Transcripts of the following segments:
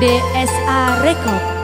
DSA Record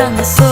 on the soul.